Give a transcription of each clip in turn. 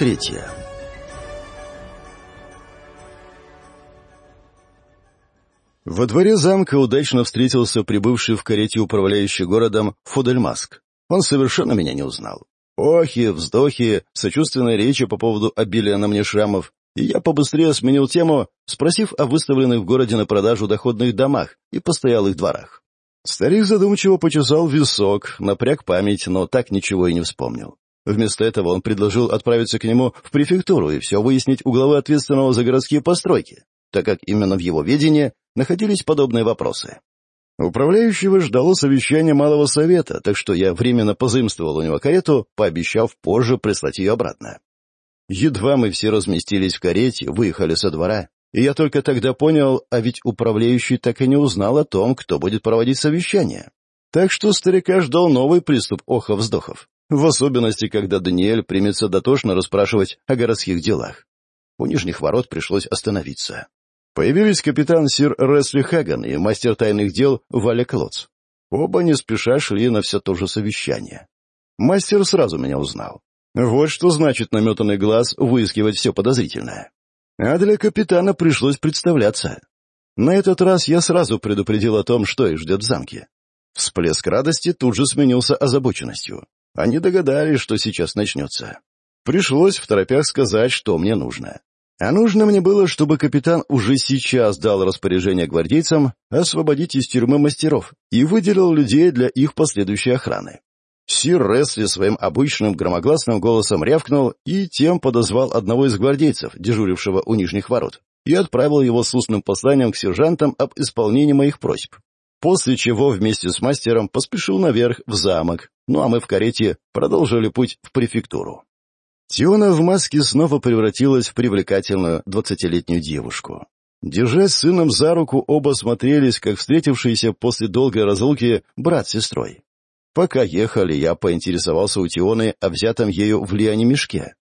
третья. Во дворе замка удачно встретился прибывший в карете управляющий городом Фудельмаск. Он совершенно меня не узнал. Охи, вздохи, сочувственные речи по поводу обилия на мне шрамов. И я побыстрее сменил тему, спросив о выставленных в городе на продажу доходных домах и постоялых дворах. Старик задумчиво почесал висок, напряг память, но так ничего и не вспомнил. Вместо этого он предложил отправиться к нему в префектуру и все выяснить у главы ответственного за городские постройки, так как именно в его ведении находились подобные вопросы. Управляющего ждало совещание малого совета, так что я временно позаимствовал у него карету, пообещав позже прислать ее обратно. Едва мы все разместились в карете, выехали со двора, и я только тогда понял, а ведь управляющий так и не узнал о том, кто будет проводить совещание. Так что старика ждал новый приступ охов-вздохов. В особенности, когда Даниэль примется дотошно расспрашивать о городских делах. У нижних ворот пришлось остановиться. Появились капитан Сир Ресли Хаган и мастер тайных дел Валя Клоц. Оба не спеша шли на все то же совещание. Мастер сразу меня узнал. Вот что значит наметанный глаз выискивать все подозрительное. А для капитана пришлось представляться. На этот раз я сразу предупредил о том, что их ждет в замке. Всплеск радости тут же сменился озабоченностью. Они догадались, что сейчас начнется. Пришлось в торопях сказать, что мне нужно. А нужно мне было, чтобы капитан уже сейчас дал распоряжение гвардейцам освободить из тюрьмы мастеров и выделил людей для их последующей охраны. Сир Ресли своим обычным громогласным голосом рявкнул и тем подозвал одного из гвардейцев, дежурившего у нижних ворот, и отправил его с устным посланием к сержантам об исполнении моих просьб. После чего вместе с мастером поспешил наверх в замок, ну а мы в карете продолжили путь в префектуру. Тиона в маске снова превратилась в привлекательную двадцатилетнюю девушку. Держа с сыном за руку, оба смотрелись, как встретившиеся после долгой разлуки брат с сестрой. Пока ехали, я поинтересовался у Тионы о взятом ею в Лиане мешке.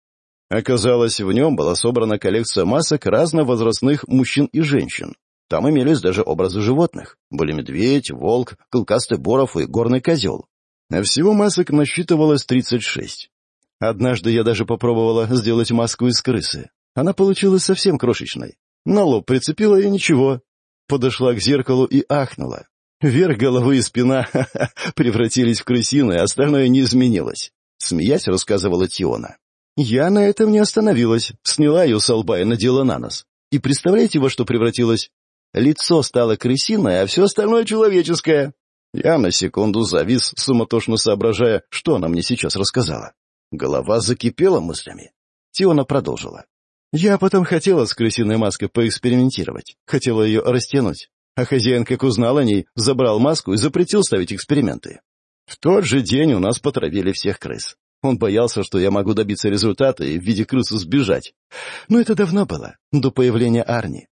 Оказалось, в нем была собрана коллекция масок разновозрастных мужчин и женщин, там имелись даже образы животных. Были медведь, волк, клыкастый боров и горный козел. А всего масок насчитывалось 36. Однажды я даже попробовала сделать маску из крысы. Она получилась совсем крошечной. На лоб прицепила и ничего. Подошла к зеркалу и ахнула. Вверх головы и спина ха -ха, превратились в крысиные, а остальное не изменилось. Смеясь, рассказывала Тиона. Я на этом не остановилась, сняла ее с лба и надела на нос. И представляете, во что превратилась? Лицо стало крысиное, а все остальное человеческое. Я на секунду завис, суматошно соображая, что она мне сейчас рассказала. Голова закипела мыслями. Тиона продолжила. «Я потом хотела с крысиной маской поэкспериментировать, хотела ее растянуть. А хозяин, как узнал о ней, забрал маску и запретил ставить эксперименты. В тот же день у нас потравили всех крыс. Он боялся, что я могу добиться результата и в виде крысы сбежать. Но это давно было, до появления Арни.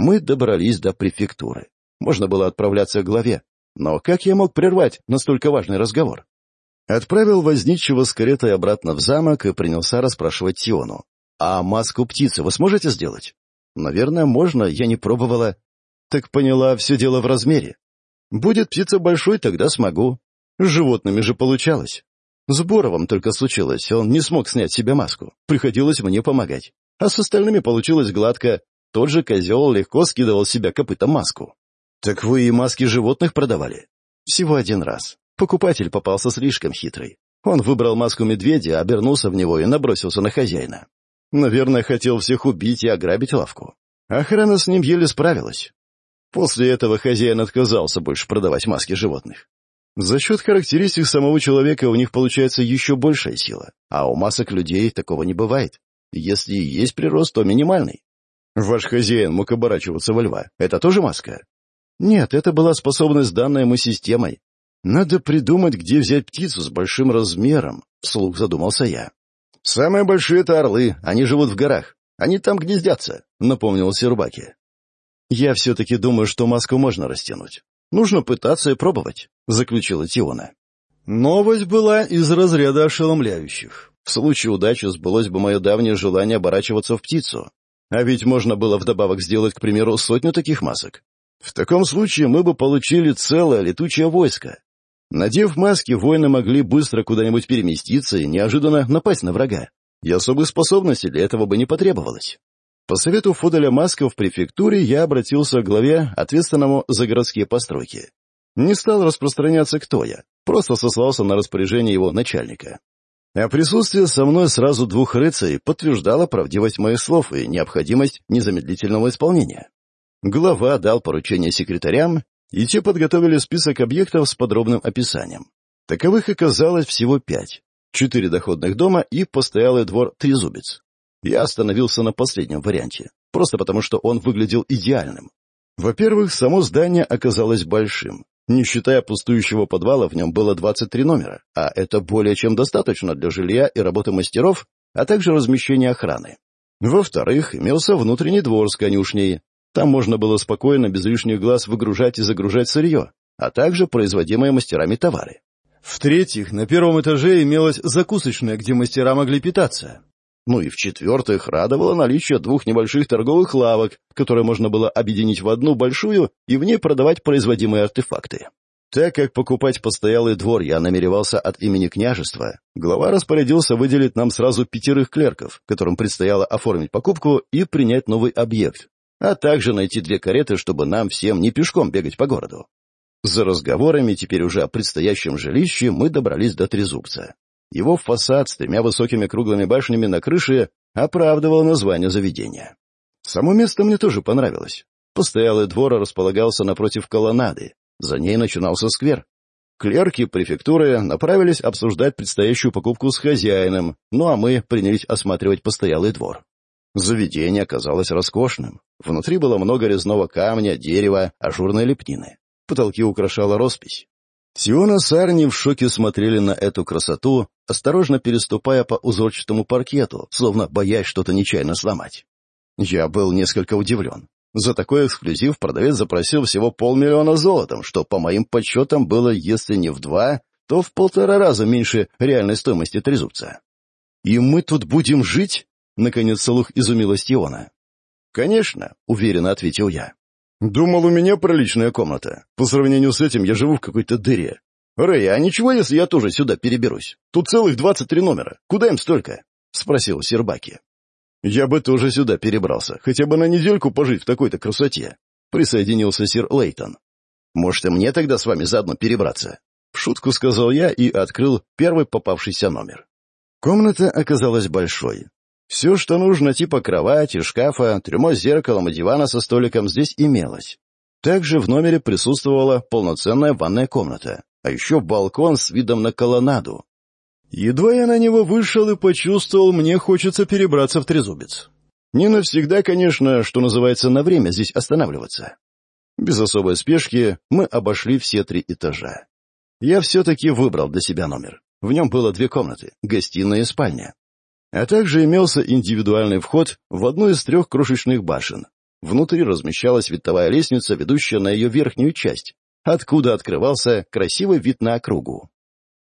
Мы добрались до префектуры. Можно было отправляться к главе. Но как я мог прервать настолько важный разговор? Отправил возничего с каретой обратно в замок и принялся расспрашивать Тиону. «А маску птицы вы сможете сделать?» «Наверное, можно, я не пробовала». «Так поняла, все дело в размере. Будет птица большой, тогда смогу. С животными же получалось. С Боровым только случилось, он не смог снять себе маску. Приходилось мне помогать. А с остальными получилось гладко, тот же козел легко скидывал с себя копытом маску. «Так вы и маски животных продавали?» «Всего один раз. Покупатель попался слишком хитрый. Он выбрал маску медведя, обернулся в него и набросился на хозяина. Наверное, хотел всех убить и ограбить лавку. Охрана с ним еле справилась. После этого хозяин отказался больше продавать маски животных. За счет характеристик самого человека у них получается еще большая сила, а у масок людей такого не бывает. Если и есть прирост, то минимальный. Ваш хозяин мог оборачиваться во льва. Это тоже маска? Нет, это была способность, данная ему системой. Надо придумать, где взять птицу с большим размером, вслух задумался я. Самые большие — это орлы, они живут в горах. Они там гнездятся, напомнил Сербаки. Я все-таки думаю, что маску можно растянуть. Нужно пытаться и пробовать, заключила Тиона. Новость была из разряда ошеломляющих. В случае удачи сбылось бы мое давнее желание оборачиваться в птицу. А ведь можно было вдобавок сделать, к примеру, сотню таких масок. В таком случае мы бы получили целое летучее войско. Надев маски, воины могли быстро куда-нибудь переместиться и неожиданно напасть на врага. И особых способностей для этого бы не потребовалось. По совету Фоделя Маска в префектуре я обратился к главе, ответственному за городские постройки. Не стал распространяться, кто я, просто сослался на распоряжение его начальника. А присутствие со мной сразу двух рыцарей подтверждало правдивость моих слов и необходимость незамедлительного исполнения. Глава дал поручение секретарям, и те подготовили список объектов с подробным описанием. Таковых оказалось всего пять. Не считая пустующего подвала, в нем было 23 номера, а это более чем достаточно для жилья и работы мастеров, а также размещения охраны. Во-вторых, имелся внутренний двор с конюшней. Там можно было спокойно, без лишних глаз, выгружать и загружать сырье, а также производимые мастерами товары. В-третьих, на первом этаже имелась закусочная, где мастера могли питаться. Ну и в-четвертых, радовало наличие двух небольших торговых лавок, которые можно было объединить в одну большую и в ней продавать производимые артефакты. Так как покупать постоялый двор я намеревался от имени княжества, глава распорядился выделить нам сразу пятерых клерков, которым предстояло оформить покупку и принять новый объект, а также найти две кареты, чтобы нам всем не пешком бегать по городу. За разговорами теперь уже о предстоящем жилище мы добрались до Трезубца. Его фасад с тремя высокими круглыми башнями на крыше оправдывал название заведения. Само место мне тоже понравилось. Постоялый двор располагался напротив колоннады. За ней начинался сквер. Клерки префектуры направились обсуждать предстоящую покупку с хозяином, ну а мы принялись осматривать постоялый двор. Заведение оказалось роскошным. Внутри было много резного камня, дерева, ажурной лепнины. Потолки украшала роспись. Сиона с Арни в шоке смотрели на эту красоту, осторожно переступая по узорчатому паркету, словно боясь что-то нечаянно сломать. Я был несколько удивлен. За такой эксклюзив продавец запросил всего полмиллиона золотом, что, по моим подсчетам, было, если не в два, то в полтора раза меньше реальной стоимости трезубца. «И мы тут будем жить?» — наконец слух изумилась Иона. «Конечно», — уверенно ответил я. Думал, у меня приличная комната. По сравнению с этим я живу в какой-то дыре. Рэй, а ничего, если я тоже сюда переберусь? Тут целых двадцать три номера. Куда им столько? Спросил Сербаки. Я бы тоже сюда перебрался. Хотя бы на недельку пожить в такой-то красоте. Присоединился сир Лейтон. Может, и мне тогда с вами заодно перебраться? В шутку сказал я и открыл первый попавшийся номер. Комната оказалась большой. Все, что нужно, типа кровати, шкафа, трюмо с зеркалом и дивана со столиком, здесь имелось. Также в номере присутствовала полноценная ванная комната, а еще балкон с видом на колоннаду. Едва я на него вышел и почувствовал, мне хочется перебраться в трезубец. Не навсегда, конечно, что называется, на время здесь останавливаться. Без особой спешки мы обошли все три этажа. Я все-таки выбрал для себя номер. В нем было две комнаты — гостиная и спальня. А Также имелся индивидуальный вход в одну из трех крошечных башен. Внутри размещалась винтовая лестница, ведущая на ее верхнюю часть, откуда открывался красивый вид на округу.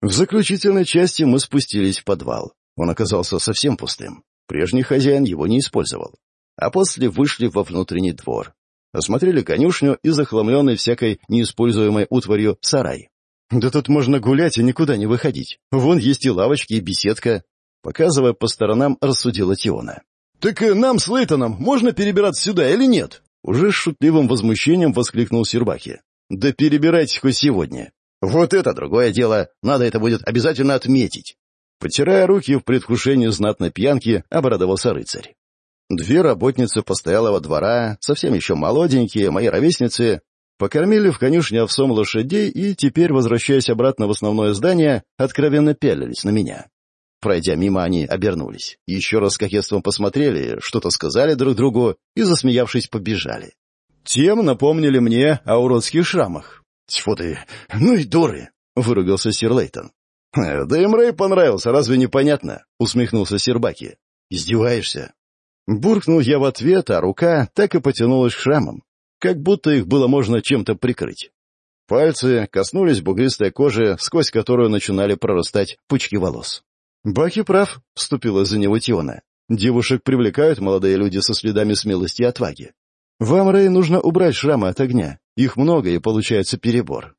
В заключительной части мы спустились в подвал. Он оказался совсем пустым. Прежний хозяин его не использовал. А после вышли во внутренний двор. Осмотрели конюшню и захламленный всякой неиспользуемой утварью сарай. Да тут можно гулять и никуда не выходить. Вон есть и лавочки, и беседка, Показывая по сторонам, рассудила Тиона. «Так нам с Лейтоном можно перебираться сюда или нет?» Уже с шутливым возмущением воскликнул Сербаки. «Да перебирайтесь хоть сегодня. Вот это другое дело. Надо это будет обязательно отметить». Потирая руки в предвкушении знатной пьянки, обрадовался рыцарь. Две работницы постоялого двора, совсем еще молоденькие, мои ровесницы, покормили в конюшне овсом лошадей и теперь, возвращаясь обратно в основное здание, откровенно пялились на меня. Пройдя мимо, они обернулись. Еще раз с кокетством посмотрели, что-то сказали друг другу и, засмеявшись, побежали. Тем напомнили мне о уродских шрамах. «Тьфу ты! Ну и дуры!» — выругался сир Лейтон. «Э, «Да им Рэй понравился, разве непонятно?» — усмехнулся сир Баки. «Издеваешься?» Буркнул я в ответ, а рука так и потянулась к шрамам, как будто их было можно чем-то прикрыть. Пальцы коснулись бугристой кожи, сквозь которую начинали прорастать пучки волос. باقی прав, вступила за него Тиона. Девушек привлекают молодые люди со следами смелости и отваги. Вам, Рэй, нужно убрать шрамы от огня. Их много, и получается перебор.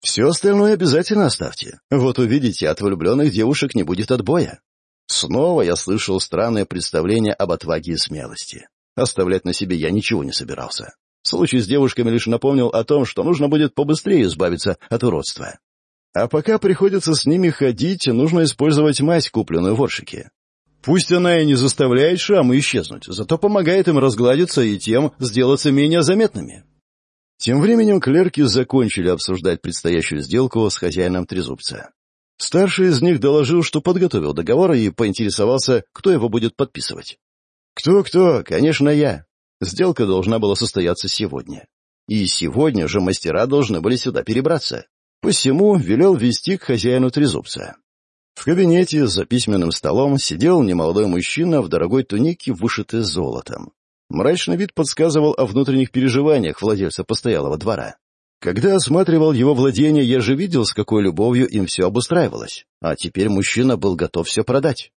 Все остальное обязательно оставьте. Вот увидите, от влюбленных девушек не будет отбоя. Снова я слышал странное представление об отваге и смелости. Оставлять на себе я ничего не собирался. Случай с девушками лишь напомнил о том, что нужно будет побыстрее избавиться от уродства. А пока приходится с ними ходить, нужно использовать мазь, купленную в Оршике. Пусть она и не заставляет шрамы исчезнуть, зато помогает им разгладиться и тем сделаться менее заметными. Тем временем клерки закончили обсуждать предстоящую сделку с хозяином Трезубца. Старший из них доложил, что подготовил договор и поинтересовался, кто его будет подписывать. «Кто-кто? Конечно, я. Сделка должна была состояться сегодня. И сегодня же мастера должны были сюда перебраться. Посему велел вести к хозяину трезубца. В кабинете за письменным столом сидел немолодой мужчина в дорогой тунике, вышитой золотом. Мрачный вид подсказывал о внутренних переживаниях владельца постоялого двора. Когда осматривал его владение, я же видел, с какой любовью им все обустраивалось, а теперь мужчина был готов все продать.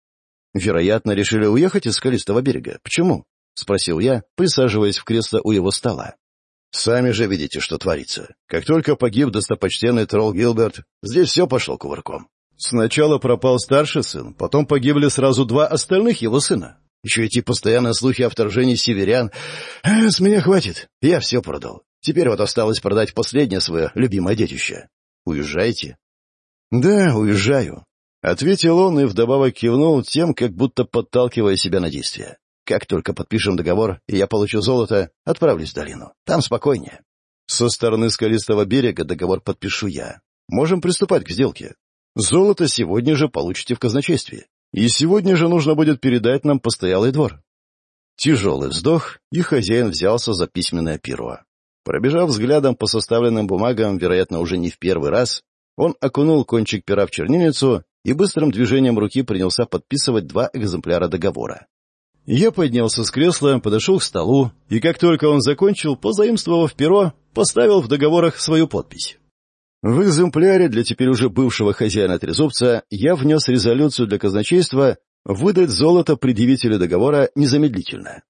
Вероятно, решили уехать из скалистого берега. Почему? — спросил я, присаживаясь в кресло у его стола. Сами же видите, что творится. Как только погиб достопочтенный тролл Гилберт, здесь все пошло кувырком. Сначала пропал старший сын, потом погибли сразу два остальных его сына. Еще эти постоянные слухи о вторжении северян. Э, с меня хватит, я все продал. Теперь вот осталось продать последнее свое любимое детище. Уезжайте. Да, уезжаю. Ответил он и вдобавок кивнул тем, как будто подталкивая себя на действие. Как только подпишем договор, и я получу золото, отправлюсь в долину. Там спокойнее. Со стороны скалистого берега договор подпишу я. Можем приступать к сделке. Золото сегодня же получите в казначействе. И сегодня же нужно будет передать нам постоялый двор. Тяжелый вздох, и хозяин взялся за письменное перо. Пробежав взглядом по составленным бумагам, вероятно, уже не в первый раз, он окунул кончик пера в чернильницу и быстрым движением руки принялся подписывать два экземпляра договора. Я поднялся с кресла, подошел к столу, и как только он закончил, позаимствовав перо, поставил в договорах свою подпись. В экземпляре для теперь уже бывшего хозяина трезубца я внес резолюцию для казначейства выдать золото предъявителю договора незамедлительно.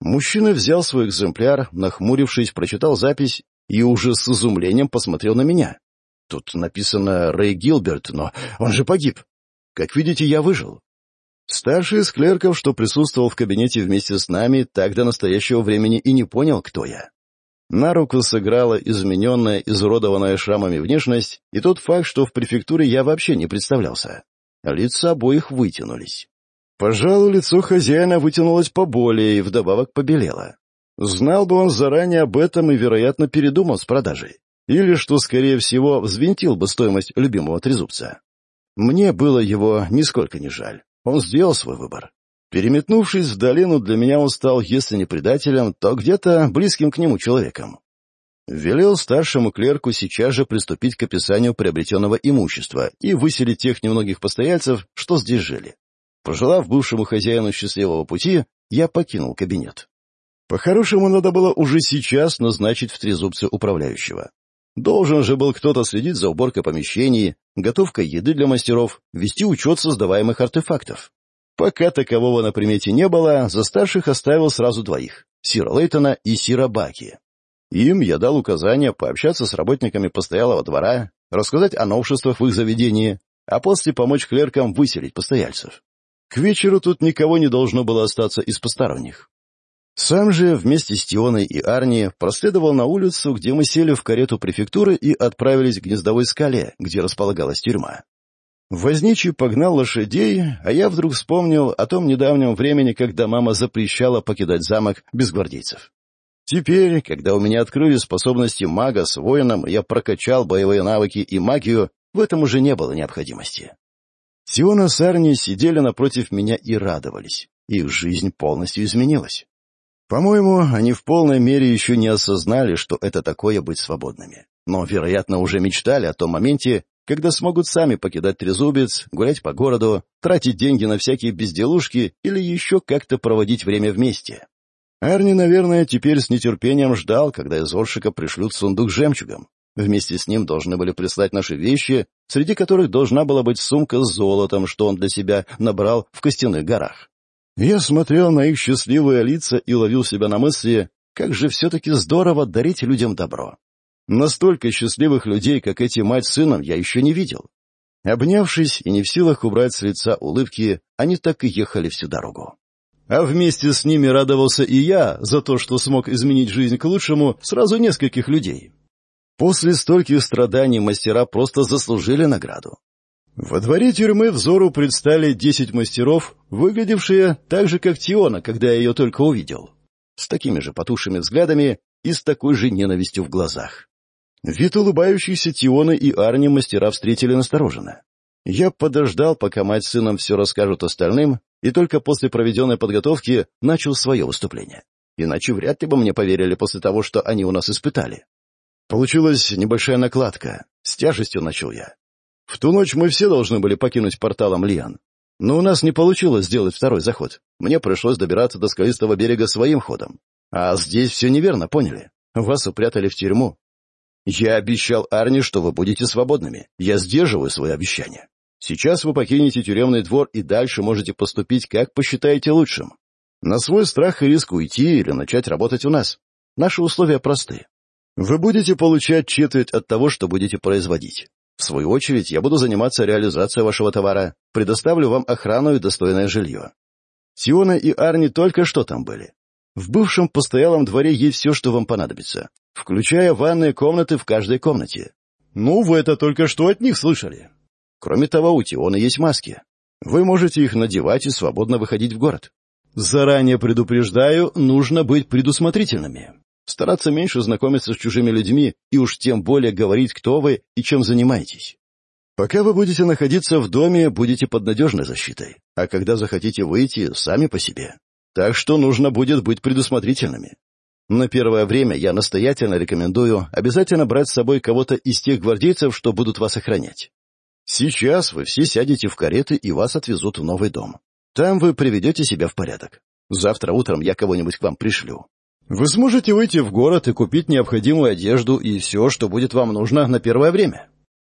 Мужчина взял свой экземпляр, нахмурившись, прочитал запись и уже с изумлением посмотрел на меня. Тут написано «Рэй Гилберт», но он же погиб. Как видите, я выжил. Старший из клерков, что присутствовал в кабинете вместе с нами, так до настоящего времени и не понял, кто я. На руку сыграла измененная, изуродованная шрамами внешность и тот факт, что в префектуре я вообще не представлялся. Лица обоих вытянулись. Пожалуй, лицо хозяина вытянулось поболее и вдобавок побелело. Знал бы он заранее об этом и, вероятно, передумал с продажей. Или, что, скорее всего, взвинтил бы стоимость любимого трезубца. Мне было его нисколько не жаль. Он сделал свой выбор. Переметнувшись в долину, для меня он стал, если не предателем, то где-то близким к нему человеком. Велел старшему клерку сейчас же приступить к описанию приобретенного имущества и выселить тех немногих постояльцев, что здесь жили. Пожелав бывшему хозяину счастливого пути, я покинул Должен же был кто-то следить за уборкой помещений, готовкой еды для мастеров, вести учет создаваемых артефактов. Пока такового на примете не было, за старших оставил сразу двоих — Сира Лейтона и Сира Баки. Им я дал указание пообщаться с работниками постоялого двора, рассказать о новшествах в их заведении, а после помочь клеркам выселить постояльцев. К вечеру тут никого не должно было остаться из посторонних. Сам же вместе с Тионой и Арни проследовал на улицу, где мы сели в карету префектуры и отправились к гнездовой скале, где располагалась тюрьма. Возничий погнал лошадей, а я вдруг вспомнил о том недавнем времени, когда мама запрещала покидать замок без гвардейцев. Теперь, когда у меня открыли способности мага с воином, я прокачал боевые навыки и магию, в этом уже не было необходимости. Сиона с Арни сидели напротив меня и радовались. Их жизнь полностью изменилась. По-моему, они в полной мере еще не осознали, что это такое быть свободными. Но, вероятно, уже мечтали о том моменте, когда смогут сами покидать Трезубец, гулять по городу, тратить деньги на всякие безделушки или еще как-то проводить время вместе. Арни, наверное, теперь с нетерпением ждал, когда из Оршика пришлют сундук с жемчугом. Вместе с ним должны были прислать наши вещи, среди которых должна была быть сумка с золотом, что он для себя набрал в Костяных горах. Я смотрел на их счастливые лица и ловил себя на мысли, как же все-таки здорово дарить людям добро. Настолько счастливых людей, как эти мать с сыном, я еще не видел. Обнявшись и не в силах убрать с лица улыбки, они так и ехали всю дорогу. А вместе с ними радовался и я за то, что Во дворе тюрьмы взору предстали десять мастеров, выглядевшие так же, как Тиона, когда я ее только увидел. С такими же потухшими взглядами и с такой же ненавистью в глазах. Вид улыбающийся Тиона и Арни мастера встретили настороженно. Я подождал, пока мать с сыном все расскажут остальным, и только после проведенной подготовки начал свое выступление. Иначе вряд ли бы мне поверили после того, что они у нас испытали. Получилась небольшая накладка. С тяжестью начал я. В ту ночь мы все должны были покинуть порталом Лиан. Но у нас не получилось сделать второй заход. Мне пришлось добираться до скалистого берега своим ходом. А здесь все неверно, поняли? Вас упрятали в тюрьму. Я обещал Арни, что вы будете свободными. Я сдерживаю свои обещания. Сейчас вы покинете тюремный двор и дальше можете поступить, как посчитаете лучшим. На свой страх и риск уйти или начать работать у нас. Наши условия просты. Вы будете получать четверть от того, что будете производить. В свою очередь, я буду заниматься реализацией вашего товара, предоставлю вам охрану и достойное жилье. Тиона и Арни только что там были. В бывшем постоялом дворе есть все, что вам понадобится, включая ванные комнаты в каждой комнате. Ну, вы это только что от них слышали. Кроме того, у Тиона есть маски. Вы можете их надевать и свободно выходить в город. Заранее предупреждаю, нужно быть предусмотрительными. Стараться меньше знакомиться с чужими людьми и уж тем более говорить, кто вы и чем занимаетесь. Пока вы будете находиться в доме, будете под надежной защитой, а когда захотите выйти, сами по себе. Так что нужно будет быть предусмотрительными. На первое время я настоятельно рекомендую обязательно брать с собой кого-то из тех гвардейцев, что будут вас охранять. Сейчас вы все сядете в кареты и вас отвезут в новый дом. Там вы приведете себя в порядок. Завтра утром я кого-нибудь к вам пришлю. Вы сможете выйти в город и купить необходимую одежду и все, что будет вам нужно на первое время.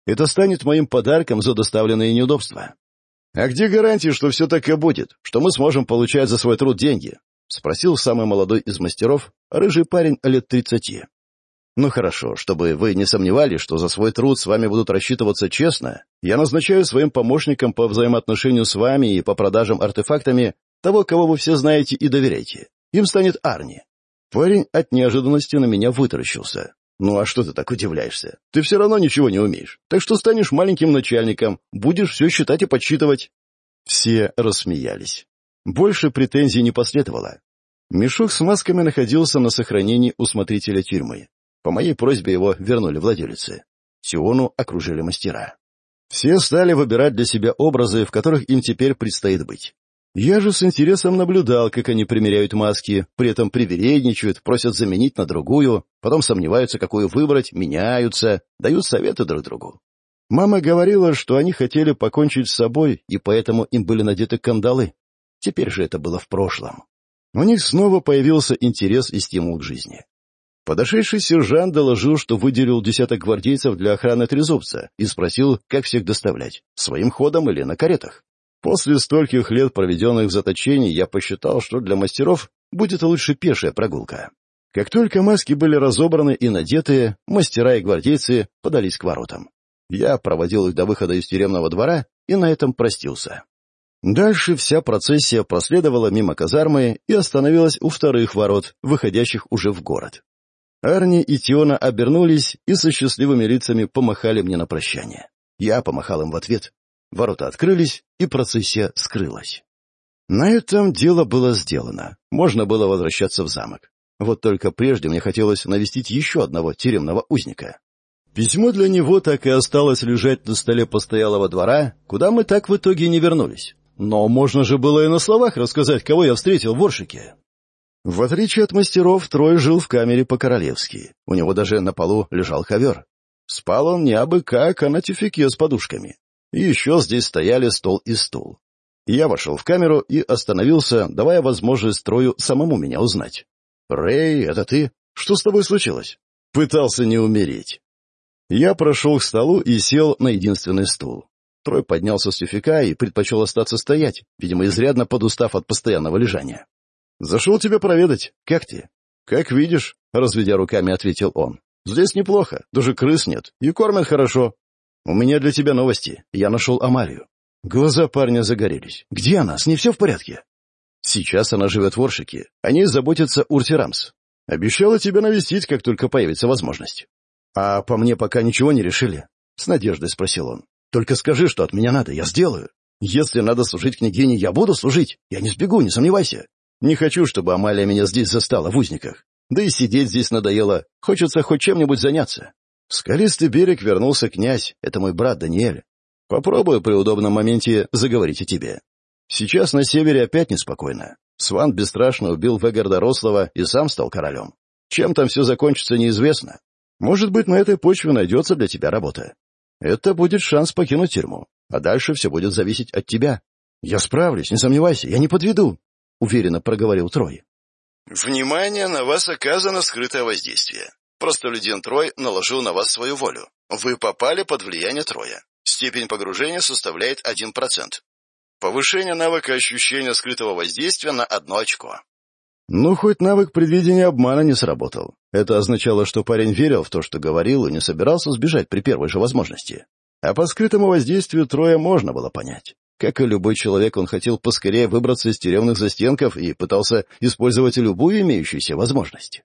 Это станет моим подарком за доставленные неудобства. А где гарантии, что все так и будет, что мы сможем получать за свой труд деньги? Спросил самый молодой из мастеров, рыжий парень лет тридцати. «Ну хорошо, чтобы вы не сомневались, что за свой труд с вами будут рассчитываться честно, я назначаю своим помощником по взаимоотношению с вами и по продажам артефактами того, кого вы все знаете и доверяете. Им станет Арни. Парень от неожиданности на меня вытаращился. «Ну а что ты так удивляешься? Ты все равно ничего не умеешь. Так что станешь маленьким начальником, будешь все считать и подсчитывать». Все рассмеялись. Больше претензий не последовало. Мешок с масками находился на сохранении у смотрителя тюрьмы. По моей просьбе его вернули владелице. Сиону окружили мастера. Все стали выбирать для себя образы, в которых им теперь предстоит быть. Я же с интересом наблюдал, как они примеряют маски, при этом привередничают, просят заменить на другую, потом сомневаются, какую выбрать, меняются, дают советы друг другу. Мама говорила, что они хотели покончить с собой, и поэтому им были надеты кандалы. Теперь же это было в прошлом. У них снова появился интерес и стимул к жизни. Подошедший сержант доложил, что выделил десяток гвардейцев для охраны трезубца и спросил, как всех доставлять, своим ходом или на каретах. После стольких лет, проведенных в заточении, я посчитал, что для мастеров будет лучше пешая прогулка. Как только маски были разобраны и надеты, мастера и гвардейцы подались к воротам. Я проводил их до выхода из тюремного двора и на этом простился. Дальше вся процессия проследовала мимо казармы и остановилась у вторых ворот, выходящих уже в город. Арни и Тиона обернулись и со счастливыми лицами помахали мне на прощание. Я помахал им в ответ, Ворота открылись, и процессия скрылась. На этом дело было сделано. Можно было возвращаться в замок. Вот только прежде мне хотелось навестить еще одного тюремного узника. Письмо для него так и осталось лежать на столе постоялого двора, куда мы так в итоге не вернулись. Но можно же было и на словах рассказать, кого я встретил в Оршике. В отличие от мастеров, Трой жил в камере по-королевски. У него даже на полу лежал ковер. Спал он не абы как, а на тюфике с подушками и еще здесь стояли стол и стул. Я вошел в камеру и остановился, давая возможность строю самому меня узнать. «Рэй, это ты? Что с тобой случилось?» «Пытался не умереть». Я прошел к столу и сел на единственный стул. Трой поднялся с тюфика и предпочел остаться стоять, видимо, изрядно подустав от постоянного лежания. «Зашел тебя проведать. Как ты?» «Как видишь», — разведя руками, ответил он. «Здесь неплохо, даже крыс нет, и кормят хорошо. У меня для тебя новости. Я нашел Амалию. Глаза парня загорелись. Где она? С ней все в порядке? Сейчас она живет в Оршике. Они заботятся заботится Рамс. Обещала тебя навестить, как только появится возможность. А по мне пока ничего не решили? С надеждой спросил он. Только скажи, что от меня надо, я сделаю. Если надо служить княгине, я буду служить. Я не сбегу, не сомневайся. Не хочу, чтобы Амалия меня здесь застала в узниках. Да и сидеть здесь надоело. Хочется хоть чем-нибудь заняться. Скалистый берег вернулся князь, это мой брат Даниэль. Попробую при удобном моменте заговорить о тебе. Сейчас на севере опять неспокойно. Сван бесстрашно убил Вегарда Рослова и сам стал королем. Чем там все закончится, неизвестно. Может быть, на этой почве найдется для тебя работа. Это будет шанс покинуть тюрьму, а дальше все будет зависеть от тебя. Я справлюсь, не сомневайся, я не подведу, — уверенно проговорил Трой. «Внимание, на вас оказано скрытое воздействие. Простолюдин Трой наложил на вас свою волю. Вы попали под влияние Троя. Степень погружения составляет 1%. Повышение навыка ощущения скрытого воздействия на одно очко. Ну, хоть навык предвидения обмана не сработал. Это означало, что парень верил в то, что говорил, и не собирался сбежать при первой же возможности. А по скрытому воздействию Троя можно было понять. Как и любой человек, он хотел поскорее выбраться из тюремных застенков и пытался использовать любую имеющуюся возможность.